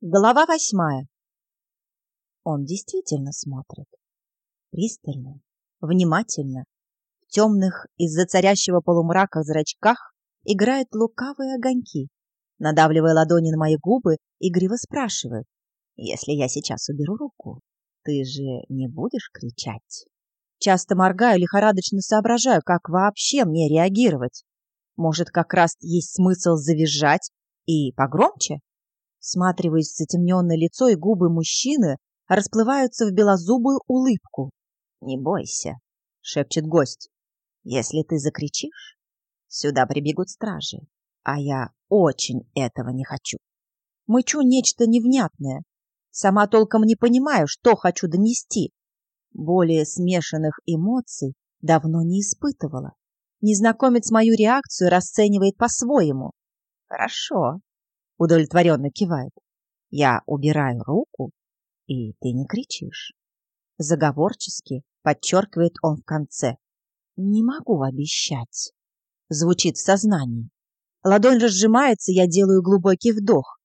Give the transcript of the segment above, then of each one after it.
Глава восьмая. Он действительно смотрит. Пристально, внимательно. В темных из-за царящего полумрака зрачках играют лукавые огоньки. Надавливая ладони на мои губы, игриво спрашивает. «Если я сейчас уберу руку, ты же не будешь кричать?» Часто моргаю, лихорадочно соображаю, как вообще мне реагировать. Может, как раз есть смысл завизжать и погромче? Всматриваясь в затемненное лицо и губы мужчины, расплываются в белозубую улыбку. «Не бойся», — шепчет гость. «Если ты закричишь, сюда прибегут стражи, а я очень этого не хочу». Мычу нечто невнятное. Сама толком не понимаю, что хочу донести. Более смешанных эмоций давно не испытывала. Незнакомец мою реакцию расценивает по-своему. «Хорошо», удовлетворенно кивает. Я убираю руку, и ты не кричишь. Заговорчески подчеркивает он в конце. Не могу обещать. Звучит в сознании. Ладонь разжимается, я делаю глубокий вдох.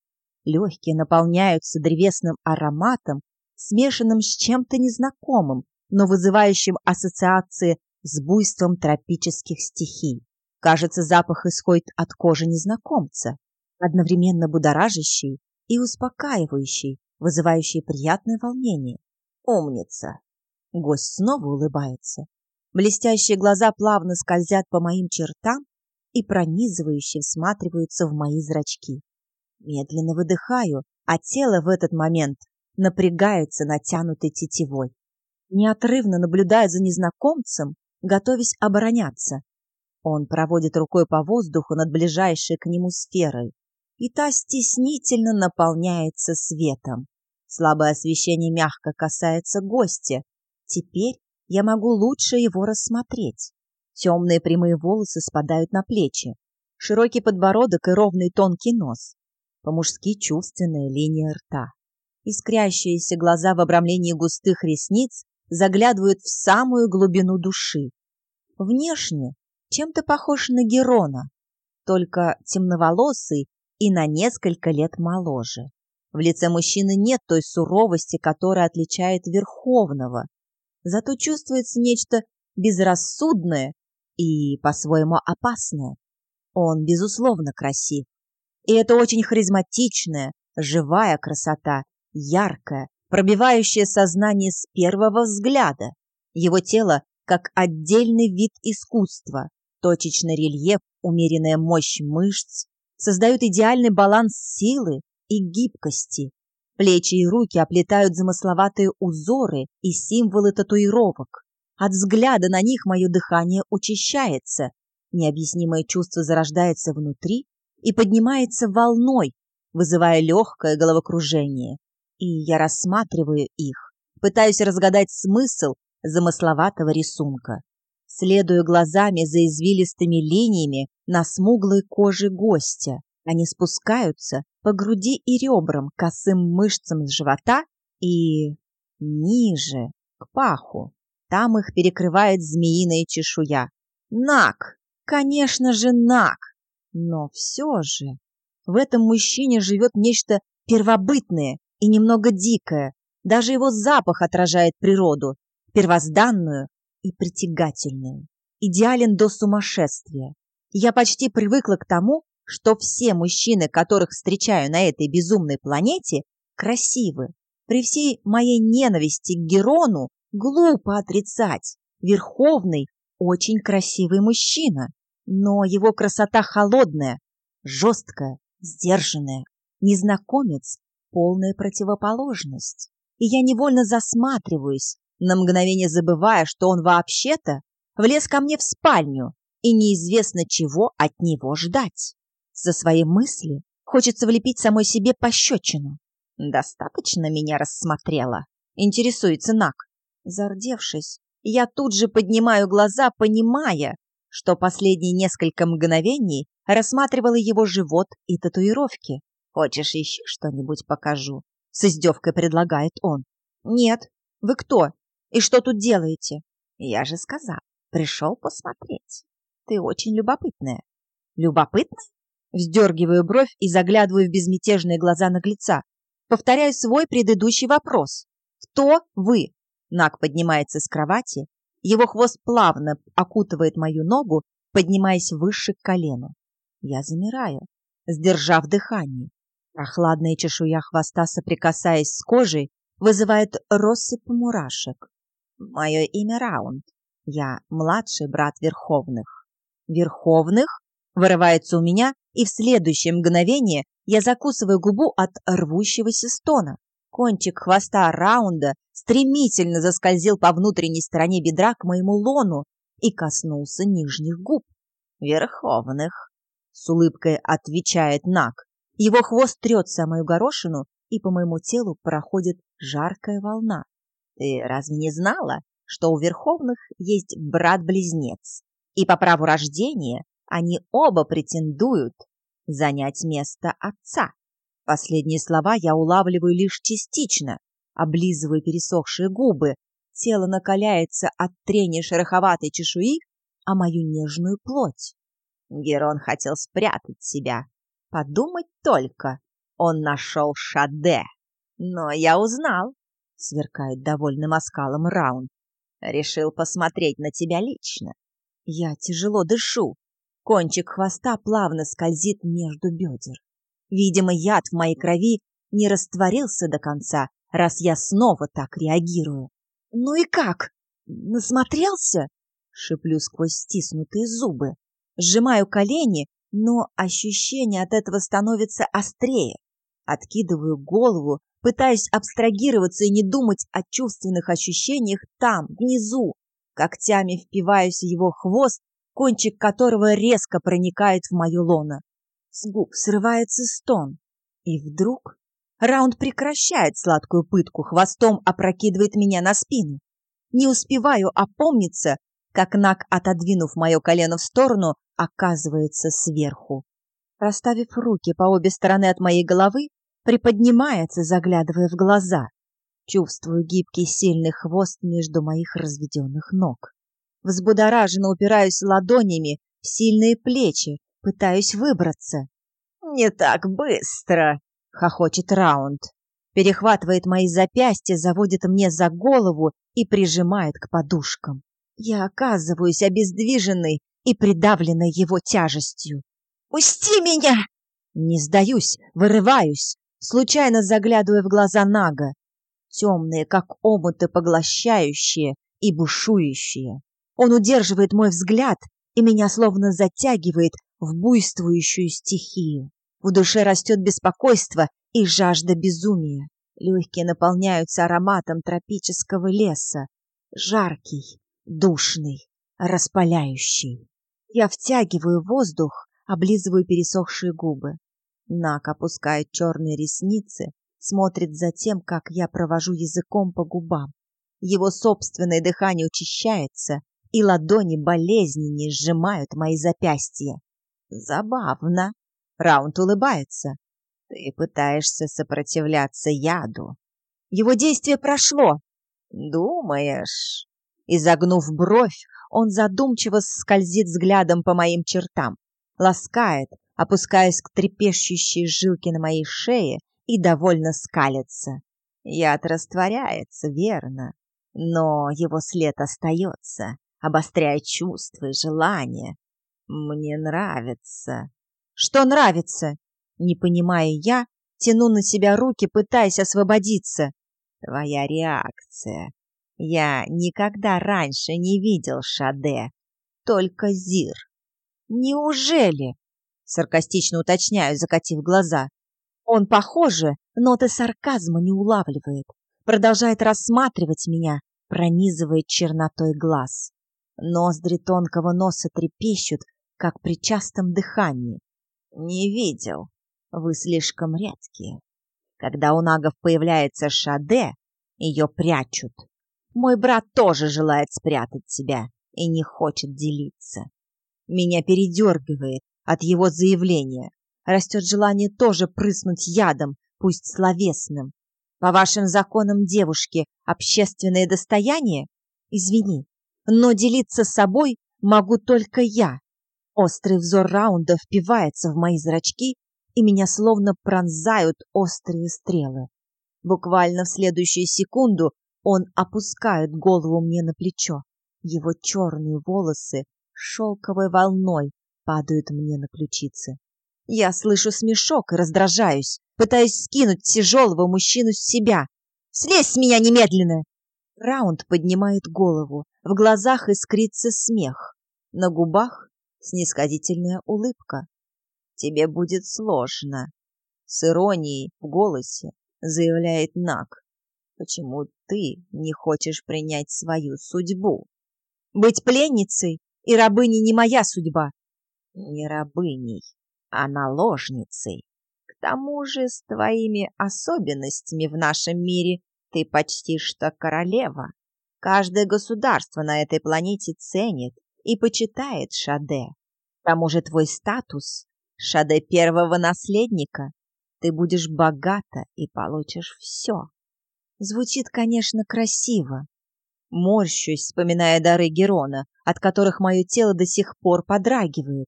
Легкие наполняются древесным ароматом, смешанным с чем-то незнакомым, но вызывающим ассоциации с буйством тропических стихий. Кажется, запах исходит от кожи незнакомца одновременно будоражащий и успокаивающий, вызывающий приятное волнение. Умница! Гость снова улыбается. Блестящие глаза плавно скользят по моим чертам и пронизывающе всматриваются в мои зрачки. Медленно выдыхаю, а тело в этот момент напрягается натянутой тетивой. Неотрывно наблюдая за незнакомцем, готовясь обороняться. Он проводит рукой по воздуху над ближайшей к нему сферой, и та стеснительно наполняется светом. Слабое освещение мягко касается гостя. Теперь я могу лучше его рассмотреть. Темные прямые волосы спадают на плечи, широкий подбородок и ровный тонкий нос, по-мужски чувственная линия рта. Искрящиеся глаза в обрамлении густых ресниц заглядывают в самую глубину души. Внешне чем-то похож на Герона, только темноволосый и на несколько лет моложе. В лице мужчины нет той суровости, которая отличает Верховного. Зато чувствуется нечто безрассудное и по-своему опасное. Он, безусловно, красив. И это очень харизматичная, живая красота, яркая, пробивающая сознание с первого взгляда. Его тело как отдельный вид искусства, точечный рельеф, умеренная мощь мышц, создают идеальный баланс силы и гибкости. Плечи и руки оплетают замысловатые узоры и символы татуировок. От взгляда на них мое дыхание учащается, необъяснимое чувство зарождается внутри и поднимается волной, вызывая легкое головокружение. И я рассматриваю их, пытаюсь разгадать смысл замысловатого рисунка. Следую глазами за извилистыми линиями на смуглой коже гостя. Они спускаются по груди и ребрам, косым мышцам живота и ниже, к паху. Там их перекрывает змеиная чешуя. Нак! Конечно же, Нак! Но все же в этом мужчине живет нечто первобытное и немного дикое. Даже его запах отражает природу, первозданную и притягательную. Идеален до сумасшествия. Я почти привыкла к тому, что все мужчины, которых встречаю на этой безумной планете, красивы. При всей моей ненависти к Герону глупо отрицать. Верховный очень красивый мужчина, но его красота холодная, жесткая, сдержанная. Незнакомец — полная противоположность. И я невольно засматриваюсь, на мгновение забывая, что он вообще-то влез ко мне в спальню, и неизвестно, чего от него ждать. За свои мысли хочется влепить самой себе пощечину. Достаточно меня рассмотрела. Интересуется Нак. Зардевшись, я тут же поднимаю глаза, понимая, что последние несколько мгновений рассматривала его живот и татуировки. «Хочешь еще что-нибудь покажу?» С издевкой предлагает он. «Нет. Вы кто? И что тут делаете?» «Я же сказал, пришел посмотреть». Ты очень любопытная. Любопытная? Вздергиваю бровь и заглядываю в безмятежные глаза наглеца. повторяю свой предыдущий вопрос. Кто вы? Наг поднимается с кровати, его хвост плавно окутывает мою ногу, поднимаясь выше к колену. Я замираю, сдержав дыхание. Прохладная чешуя хвоста, соприкасаясь с кожей, вызывает россыпь мурашек. Мое имя Раунд. Я младший брат Верховных. Верховных? Вырывается у меня, и в следующее мгновение я закусываю губу от рвущегося стона. Кончик хвоста раунда стремительно заскользил по внутренней стороне бедра к моему лону и коснулся нижних губ. «Верховных», — с улыбкой отвечает Нак. Его хвост трется о мою горошину, и по моему телу проходит жаркая волна. «Ты разве не знала, что у Верховных есть брат-близнец, и по праву рождения они оба претендуют занять место отца?» Последние слова я улавливаю лишь частично, облизываю пересохшие губы. Тело накаляется от трения шероховатой чешуи, а мою нежную плоть. Герон хотел спрятать себя. Подумать только, он нашел Шаде. Но я узнал, сверкает довольным оскалом Раунд. Решил посмотреть на тебя лично. Я тяжело дышу. Кончик хвоста плавно скользит между бедер. Видимо, яд в моей крови не растворился до конца, раз я снова так реагирую. «Ну и как? Насмотрелся?» Шиплю сквозь стиснутые зубы. Сжимаю колени, но ощущение от этого становится острее. Откидываю голову, пытаясь абстрагироваться и не думать о чувственных ощущениях там, внизу. Когтями впиваюсь в его хвост, кончик которого резко проникает в мою лоно. С губ срывается стон. И вдруг раунд прекращает сладкую пытку, хвостом опрокидывает меня на спину. Не успеваю опомниться, как Нак, отодвинув мое колено в сторону, оказывается сверху. Расставив руки по обе стороны от моей головы, приподнимается, заглядывая в глаза. Чувствую гибкий сильный хвост между моих разведенных ног. Взбудораженно упираюсь ладонями в сильные плечи, Пытаюсь выбраться. «Не так быстро!» — хохочет Раунд. Перехватывает мои запястья, заводит мне за голову и прижимает к подушкам. Я оказываюсь обездвиженной и придавленной его тяжестью. «Пусти меня!» Не сдаюсь, вырываюсь, случайно заглядывая в глаза Нага. Темные, как омуты, поглощающие и бушующие. Он удерживает мой взгляд, и меня словно затягивает в буйствующую стихию. В душе растет беспокойство и жажда безумия. Легкие наполняются ароматом тропического леса. Жаркий, душный, распаляющий. Я втягиваю воздух, облизываю пересохшие губы. Нак опускает черные ресницы, смотрит за тем, как я провожу языком по губам. Его собственное дыхание учащается, и ладони болезненнее сжимают мои запястья. Забавно. Раунд улыбается. Ты пытаешься сопротивляться яду. Его действие прошло. Думаешь? Изогнув бровь, он задумчиво скользит взглядом по моим чертам, ласкает, опускаясь к трепещущей жилке на моей шее и довольно скалится. Яд растворяется, верно, но его след остается, обостряя чувства и желания, мне нравится. Что нравится? Не понимая я, тяну на себя руки, пытаясь освободиться. Твоя реакция. Я никогда раньше не видел Шаде, только Зир. Неужели? Саркастично уточняю, закатив глаза. Он, похоже, ноты сарказма не улавливает. Продолжает рассматривать меня, пронизывает чернотой глаз. Ноздри тонкого носа трепещут, как при частом дыхании. Не видел. Вы слишком редкие. Когда у нагов появляется шаде, ее прячут. Мой брат тоже желает спрятать себя и не хочет делиться. Меня передергивает от его заявления. Растет желание тоже прыснуть ядом, пусть словесным. По вашим законам девушки общественное достояние? Извини, но делиться собой могу только я. Острый взор раунда впивается в мои зрачки, и меня словно пронзают острые стрелы. Буквально в следующую секунду он опускает голову мне на плечо. Его черные волосы шелковой волной падают мне на ключицы. Я слышу смешок и раздражаюсь, пытаюсь скинуть тяжелого мужчину с себя. «Слезь с меня немедленно!» Раунд поднимает голову, в глазах искрится смех, на губах снисходительная улыбка. «Тебе будет сложно», — с иронией в голосе заявляет Нак. «Почему ты не хочешь принять свою судьбу?» «Быть пленницей и рабыней не моя судьба». «Не рабыней, а наложницей. К тому же с твоими особенностями в нашем мире ты почти что королева. Каждое государство на этой планете ценит и почитает Шаде. К тому же твой статус — Шаде первого наследника. Ты будешь богата и получишь все. Звучит, конечно, красиво. Морщусь, вспоминая дары Герона, от которых мое тело до сих пор подрагивает.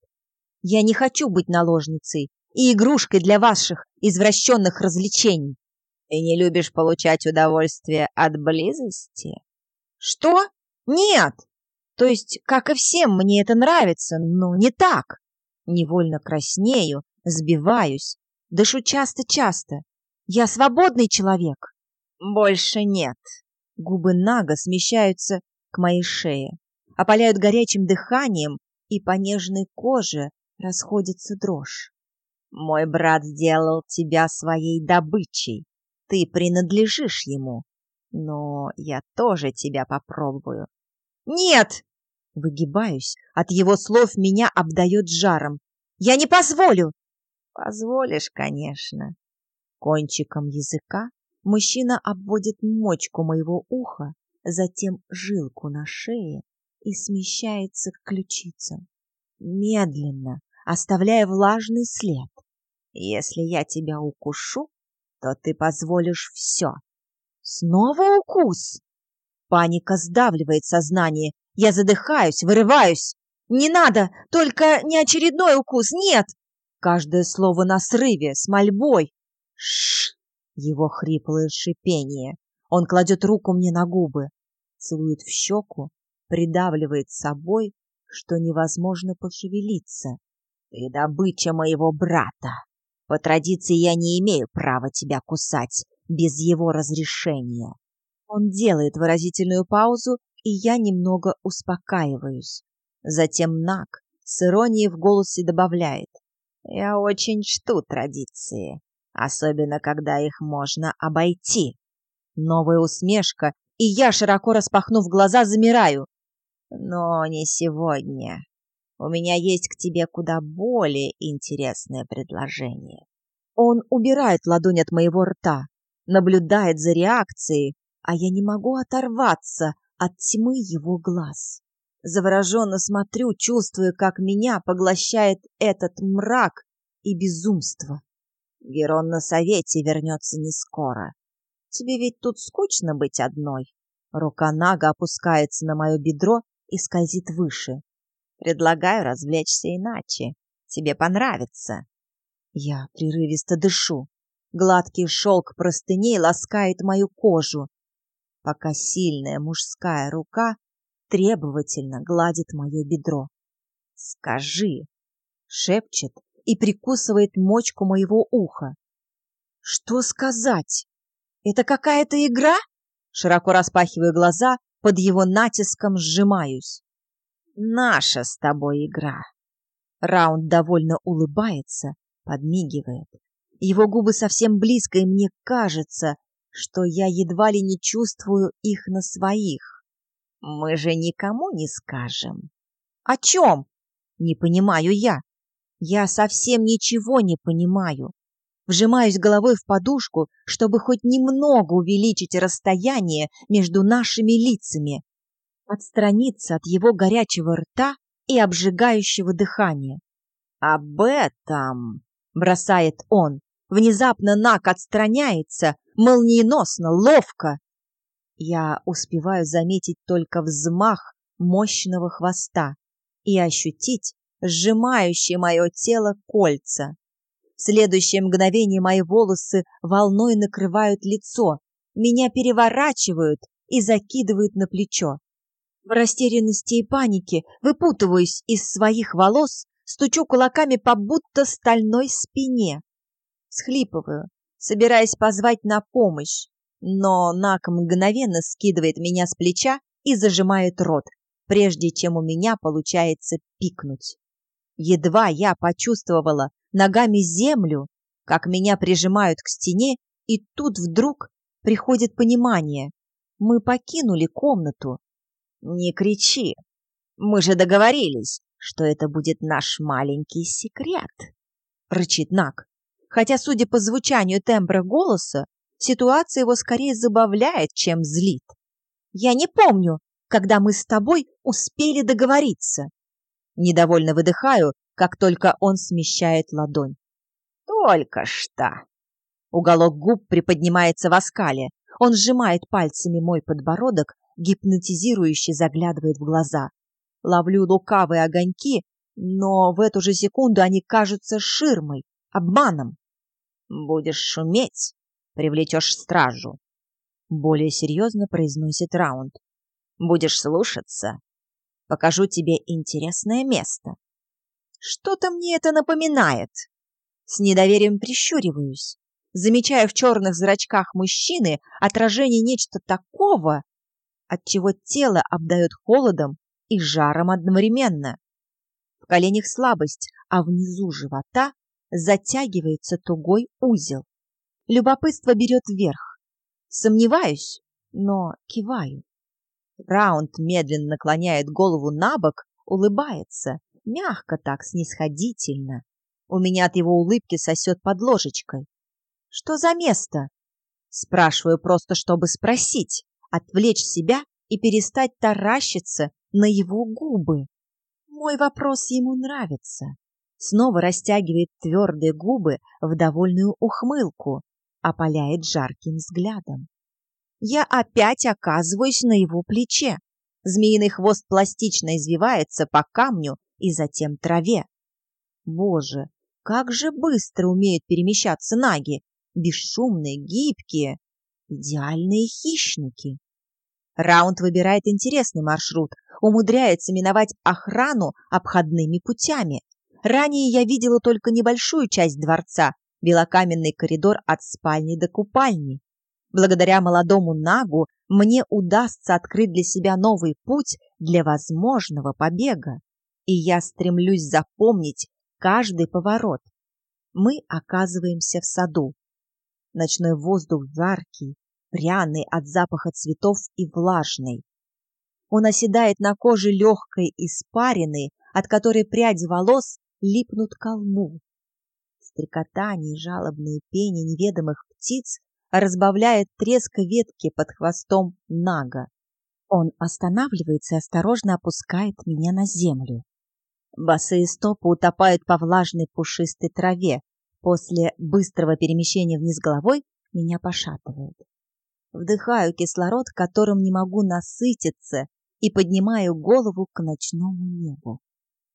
Я не хочу быть наложницей и игрушкой для ваших извращенных развлечений. Ты не любишь получать удовольствие от близости? Что? Нет! То есть, как и всем, мне это нравится, но не так. Невольно краснею, сбиваюсь, дышу часто-часто. Я свободный человек. Больше нет. Губы Нага смещаются к моей шее, опаляют горячим дыханием, и по нежной коже расходится дрожь. Мой брат сделал тебя своей добычей. Ты принадлежишь ему. Но я тоже тебя попробую. Нет! Выгибаюсь. От его слов меня обдает жаром. Я не позволю! Позволишь, конечно. Кончиком языка мужчина обводит мочку моего уха, затем жилку на шее и смещается к ключицам. Медленно, оставляя влажный след. Если я тебя укушу, то ты позволишь все. Снова укус? Паника сдавливает сознание. Я задыхаюсь, вырываюсь. Не надо, только не очередной укус, нет! Каждое слово на срыве, с мольбой. Шш! Его хриплое шипение. Он кладет руку мне на губы, целует в щеку, придавливает собой, что невозможно пошевелиться. Ты добыча моего брата. По традиции я не имею права тебя кусать без его разрешения. Он делает выразительную паузу, и я немного успокаиваюсь. Затем Нак с иронией в голосе добавляет. Я очень чту традиции, особенно когда их можно обойти. Новая усмешка, и я, широко распахнув глаза, замираю. Но не сегодня. У меня есть к тебе куда более интересное предложение. Он убирает ладонь от моего рта, наблюдает за реакцией, а я не могу оторваться от тьмы его глаз. Завороженно смотрю, чувствуя, как меня поглощает этот мрак и безумство. Герон на совете вернется не скоро. Тебе ведь тут скучно быть одной. Рука Нага опускается на мое бедро и скользит выше. Предлагаю развлечься иначе. Тебе понравится. Я прерывисто дышу. Гладкий шелк простыней ласкает мою кожу, пока сильная мужская рука требовательно гладит мое бедро. «Скажи!» — шепчет и прикусывает мочку моего уха. «Что сказать? Это какая-то игра?» Широко распахиваю глаза, под его натиском сжимаюсь. «Наша с тобой игра!» Раунд довольно улыбается, подмигивает. Его губы совсем близко, и мне кажется, что я едва ли не чувствую их на своих. Мы же никому не скажем. О чем? Не понимаю я. Я совсем ничего не понимаю. Вжимаюсь головой в подушку, чтобы хоть немного увеличить расстояние между нашими лицами. Отстраниться от его горячего рта и обжигающего дыхания. Об этом бросает он. Внезапно Нак отстраняется, молниеносно, ловко. Я успеваю заметить только взмах мощного хвоста и ощутить сжимающее мое тело кольца. В следующее мгновение мои волосы волной накрывают лицо, меня переворачивают и закидывают на плечо. В растерянности и панике выпутываюсь из своих волос, стучу кулаками по будто стальной спине. Схлипываю, собираясь позвать на помощь, но Нак мгновенно скидывает меня с плеча и зажимает рот, прежде чем у меня получается пикнуть. Едва я почувствовала ногами землю, как меня прижимают к стене, и тут вдруг приходит понимание. Мы покинули комнату. Не кричи. Мы же договорились, что это будет наш маленький секрет, рычит Нак. Хотя, судя по звучанию тембра голоса, ситуация его скорее забавляет, чем злит. Я не помню, когда мы с тобой успели договориться. Недовольно выдыхаю, как только он смещает ладонь. Только что. Уголок губ приподнимается в оскале. Он сжимает пальцами мой подбородок, гипнотизирующе заглядывает в глаза. Ловлю лукавые огоньки, но в эту же секунду они кажутся ширмой, обманом. Будешь шуметь, привлечешь стражу. Более серьезно произносит Раунд. Будешь слушаться, покажу тебе интересное место. Что-то мне это напоминает. С недоверием прищуриваюсь, замечая в черных зрачках мужчины отражение нечто такого, от чего тело обдает холодом и жаром одновременно. В коленях слабость, а внизу живота затягивается тугой узел. Любопытство берет вверх. Сомневаюсь, но киваю. Раунд медленно наклоняет голову на бок, улыбается, мягко так, снисходительно. У меня от его улыбки сосет под ложечкой. «Что за место?» Спрашиваю просто, чтобы спросить, отвлечь себя и перестать таращиться на его губы. Мой вопрос ему нравится. Снова растягивает твердые губы в довольную ухмылку, опаляет жарким взглядом я опять оказываюсь на его плече. Змеиный хвост пластично извивается по камню и затем траве. Боже, как же быстро умеют перемещаться наги, бесшумные, гибкие, идеальные хищники. Раунд выбирает интересный маршрут, умудряется миновать охрану обходными путями. Ранее я видела только небольшую часть дворца, белокаменный коридор от спальни до купальни. Благодаря молодому Нагу мне удастся открыть для себя новый путь для возможного побега. И я стремлюсь запомнить каждый поворот. Мы оказываемся в саду. Ночной воздух жаркий, пряный от запаха цветов и влажный. Он оседает на коже легкой испарины, от которой пряди волос липнут к лбу. Стрекотание и жалобные пение неведомых птиц разбавляет треск ветки под хвостом Нага. Он останавливается и осторожно опускает меня на землю. Босые стопы утопают по влажной пушистой траве. После быстрого перемещения вниз головой меня пошатывает. Вдыхаю кислород, которым не могу насытиться, и поднимаю голову к ночному небу.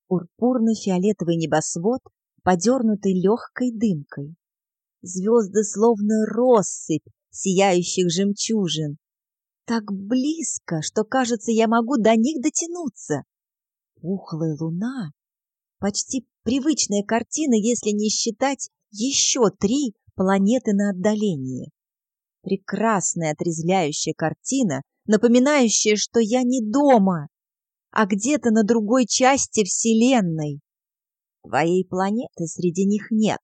Пурпурно-фиолетовый небосвод, подернутый легкой дымкой. Звезды словно россыпь сияющих жемчужин. Так близко, что, кажется, я могу до них дотянуться. Пухлая луна. Почти привычная картина, если не считать еще три планеты на отдалении. Прекрасная отрезвляющая картина, напоминающая, что я не дома, а где-то на другой части Вселенной. Твоей планеты среди них нет.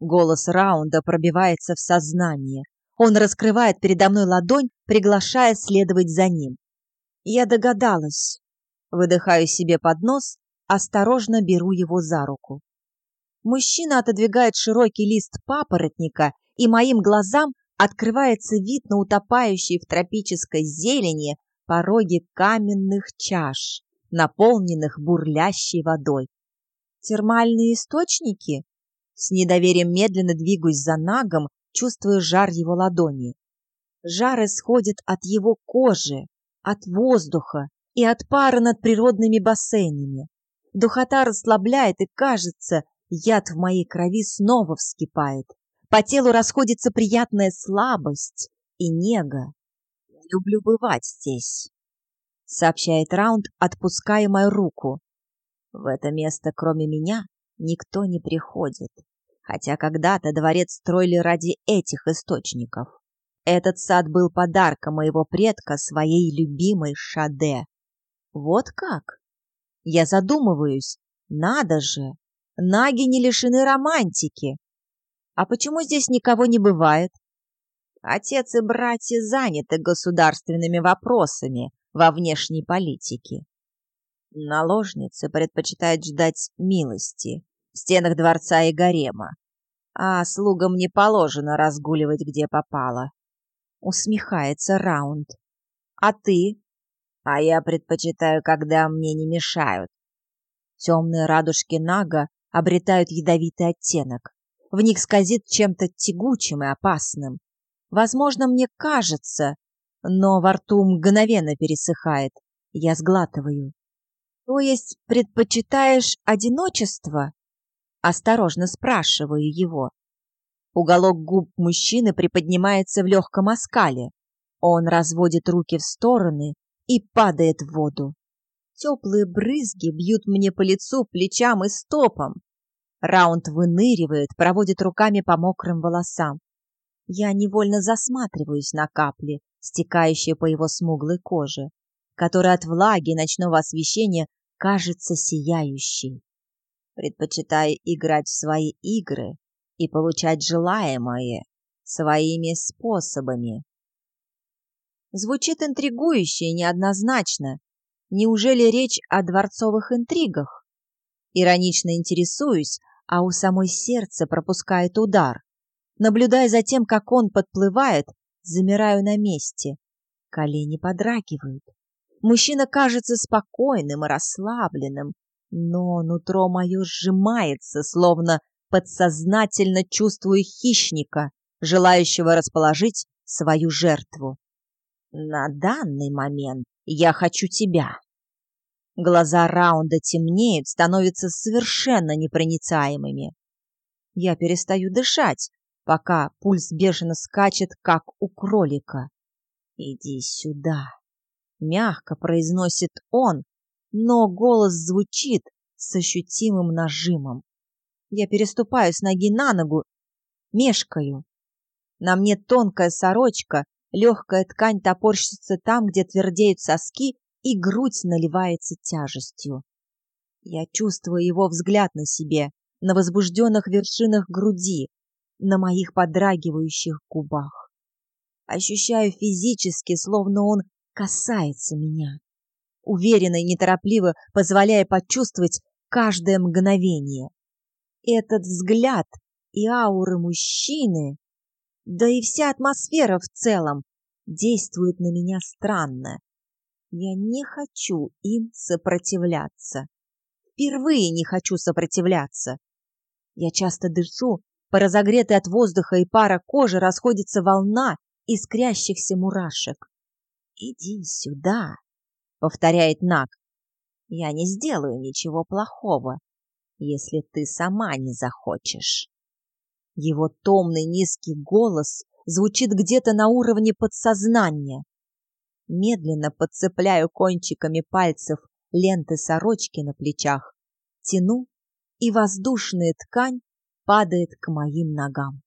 Голос Раунда пробивается в сознание. Он раскрывает передо мной ладонь, приглашая следовать за ним. Я догадалась. Выдыхаю себе под нос, осторожно беру его за руку. Мужчина отодвигает широкий лист папоротника, и моим глазам открывается вид на утопающие в тропической зелени пороги каменных чаш, наполненных бурлящей водой. Термальные источники? С недоверием медленно двигаюсь за Нагом, чувствуя жар его ладони. Жар исходит от его кожи, от воздуха и от пара над природными бассейнами. Духота расслабляет, и кажется, яд в моей крови снова вскипает. По телу расходится приятная слабость и нега. «Люблю бывать здесь», — сообщает Раунд, отпуская мою руку. «В это место, кроме меня, никто не приходит, хотя когда-то дворец строили ради этих источников. Этот сад был подарком моего предка своей любимой Шаде. Вот как? Я задумываюсь, надо же, наги не лишены романтики. А почему здесь никого не бывает? Отец и братья заняты государственными вопросами во внешней политике. Наложницы предпочитают ждать милости в стенах дворца и гарема, а слугам не положено разгуливать где попало. Усмехается Раунд. А ты? А я предпочитаю, когда мне не мешают. Темные радужки Нага обретают ядовитый оттенок. В них скользит чем-то тягучим и опасным. Возможно, мне кажется, но во рту мгновенно пересыхает. Я сглатываю. То есть предпочитаешь одиночество? Осторожно спрашиваю его. Уголок губ мужчины приподнимается в легком оскале. Он разводит руки в стороны и падает в воду. Теплые брызги бьют мне по лицу, плечам и стопам. Раунд выныривает, проводит руками по мокрым волосам. Я невольно засматриваюсь на капли, стекающие по его смуглой коже, которая от влаги ночного освещения кажется сияющей. Предпочитая играть в свои игры, и получать желаемое своими способами. Звучит интригующе и неоднозначно. Неужели речь о дворцовых интригах? Иронично интересуюсь, а у самой сердце пропускает удар. Наблюдая за тем, как он подплывает, замираю на месте. Колени подрагивают. Мужчина кажется спокойным и расслабленным, но нутро мое сжимается, словно подсознательно чувствую хищника, желающего расположить свою жертву. На данный момент я хочу тебя. Глаза Раунда темнеют, становятся совершенно непроницаемыми. Я перестаю дышать, пока пульс бешено скачет, как у кролика. «Иди сюда», — мягко произносит он, но голос звучит с ощутимым нажимом. Я переступаю с ноги на ногу, мешкаю. На мне тонкая сорочка, легкая ткань топорщится там, где твердеют соски, и грудь наливается тяжестью. Я чувствую его взгляд на себе, на возбужденных вершинах груди, на моих подрагивающих губах. Ощущаю физически, словно он касается меня, уверенно и неторопливо позволяя почувствовать каждое мгновение. Этот взгляд и ауры мужчины, да и вся атмосфера в целом, действует на меня странно. Я не хочу им сопротивляться. Впервые не хочу сопротивляться. Я часто дышу, по разогретой от воздуха и пара кожи расходится волна искрящихся мурашек. «Иди сюда», — повторяет Нак. «Я не сделаю ничего плохого если ты сама не захочешь. Его томный низкий голос звучит где-то на уровне подсознания. Медленно подцепляю кончиками пальцев ленты сорочки на плечах, тяну, и воздушная ткань падает к моим ногам.